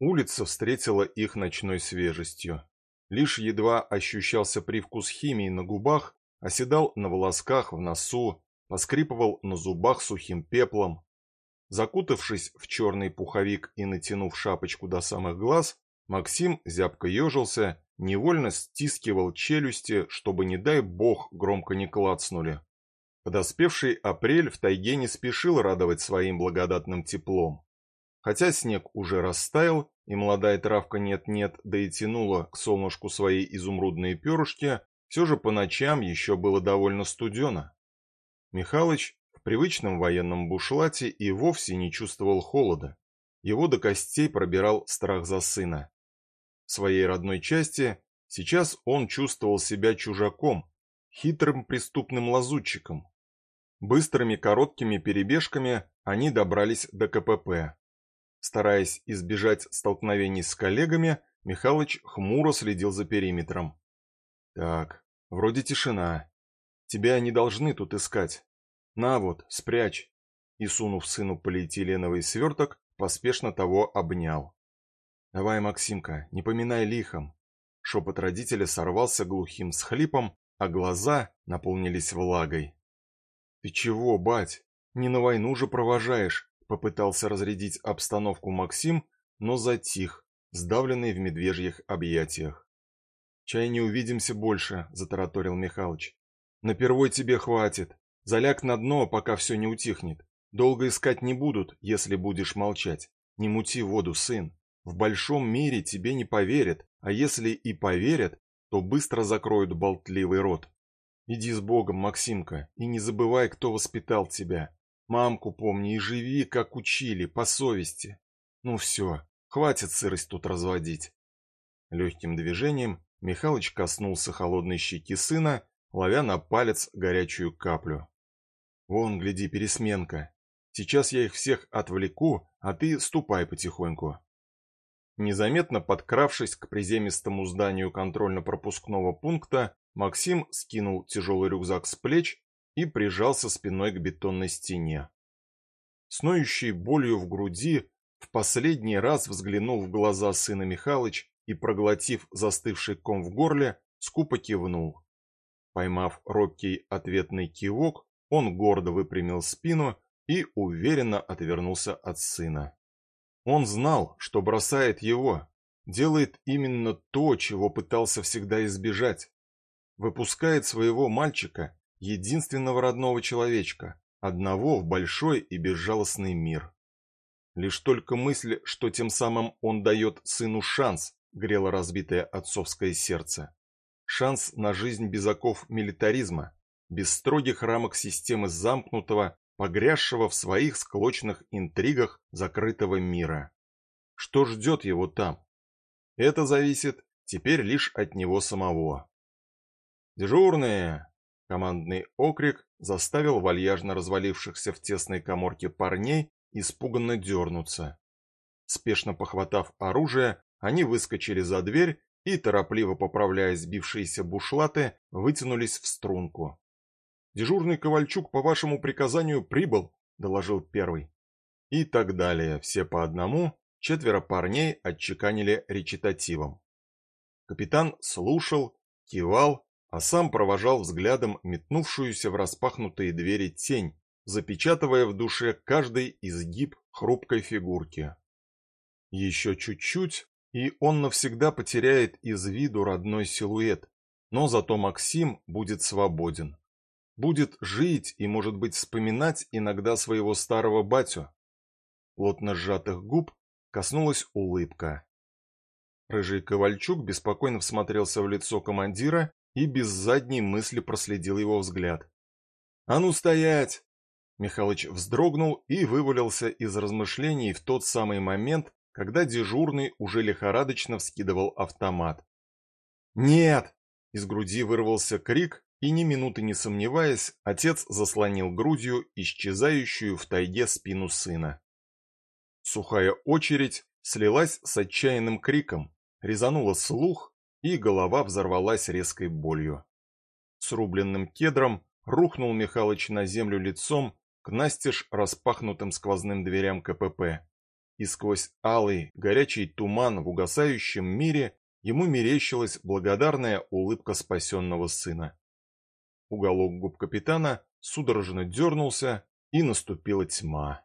Улица встретила их ночной свежестью. Лишь едва ощущался привкус химии на губах, оседал на волосках, в носу, поскрипывал на зубах сухим пеплом. Закутавшись в черный пуховик и натянув шапочку до самых глаз, Максим зябко ежился, невольно стискивал челюсти, чтобы, не дай бог, громко не клацнули. Подоспевший апрель в тайге не спешил радовать своим благодатным теплом. Хотя снег уже растаял, и молодая травка нет-нет, да и тянула к солнышку свои изумрудные перышки, все же по ночам еще было довольно студено. Михалыч в привычном военном бушлате и вовсе не чувствовал холода. Его до костей пробирал страх за сына. В своей родной части сейчас он чувствовал себя чужаком, хитрым преступным лазутчиком. Быстрыми короткими перебежками они добрались до КПП. Стараясь избежать столкновений с коллегами, Михалыч хмуро следил за периметром. Так, вроде тишина. Тебя не должны тут искать. На вот, спрячь. И, сунув сыну полиэтиленовый сверток, поспешно того обнял. Давай, Максимка, не поминай лихом. Шепот родителя сорвался глухим схлипом, а глаза наполнились влагой. Ты чего, бать? Не на войну же провожаешь, Попытался разрядить обстановку Максим, но затих, сдавленный в медвежьих объятиях. «Чай не увидимся больше», — затараторил Михалыч. «Напервой тебе хватит. Заляг на дно, пока все не утихнет. Долго искать не будут, если будешь молчать. Не мути воду, сын. В большом мире тебе не поверят, а если и поверят, то быстро закроют болтливый рот. Иди с Богом, Максимка, и не забывай, кто воспитал тебя. Мамку помни и живи, как учили, по совести. Ну все, хватит сырость тут разводить. Легким движением Михалыч коснулся холодной щеки сына, ловя на палец горячую каплю. Вон, гляди, пересменка. Сейчас я их всех отвлеку, а ты ступай потихоньку. Незаметно подкравшись к приземистому зданию контрольно-пропускного пункта, Максим скинул тяжелый рюкзак с плеч и прижался спиной к бетонной стене. С ноющей болью в груди, в последний раз взглянул в глаза сына Михалыч и, проглотив застывший ком в горле, скупо кивнул. Поймав робкий ответный кивок, он гордо выпрямил спину и уверенно отвернулся от сына. Он знал, что бросает его, делает именно то, чего пытался всегда избежать. Выпускает своего мальчика единственного родного человечка, одного в большой и безжалостный мир. Лишь только мысль, что тем самым он дает сыну шанс, грело разбитое отцовское сердце. Шанс на жизнь без оков милитаризма, без строгих рамок системы замкнутого, погрязшего в своих склочных интригах закрытого мира. Что ждет его там? Это зависит теперь лишь от него самого. «Дежурные!» Командный окрик заставил вальяжно развалившихся в тесной коморке парней испуганно дернуться. Спешно похватав оружие, они выскочили за дверь и, торопливо поправляя сбившиеся бушлаты, вытянулись в струнку. «Дежурный Ковальчук по вашему приказанию прибыл», — доложил первый. И так далее, все по одному, четверо парней отчеканили речитативом. Капитан слушал, кивал а сам провожал взглядом метнувшуюся в распахнутые двери тень, запечатывая в душе каждый изгиб хрупкой фигурки. Еще чуть-чуть, и он навсегда потеряет из виду родной силуэт, но зато Максим будет свободен. Будет жить и, может быть, вспоминать иногда своего старого батю. Плотно сжатых губ коснулась улыбка. Рыжий Ковальчук беспокойно всмотрелся в лицо командира и без задней мысли проследил его взгляд. «А ну стоять!» Михалыч вздрогнул и вывалился из размышлений в тот самый момент, когда дежурный уже лихорадочно вскидывал автомат. «Нет!» Из груди вырвался крик, и ни минуты не сомневаясь, отец заслонил грудью исчезающую в тайге спину сына. Сухая очередь слилась с отчаянным криком, резанула слух и голова взорвалась резкой болью. С рубленным кедром рухнул Михалыч на землю лицом к настежь распахнутым сквозным дверям КПП. и сквозь алый, горячий туман в угасающем мире ему мерещилась благодарная улыбка спасенного сына. Уголок губ капитана судорожно дернулся, и наступила тьма.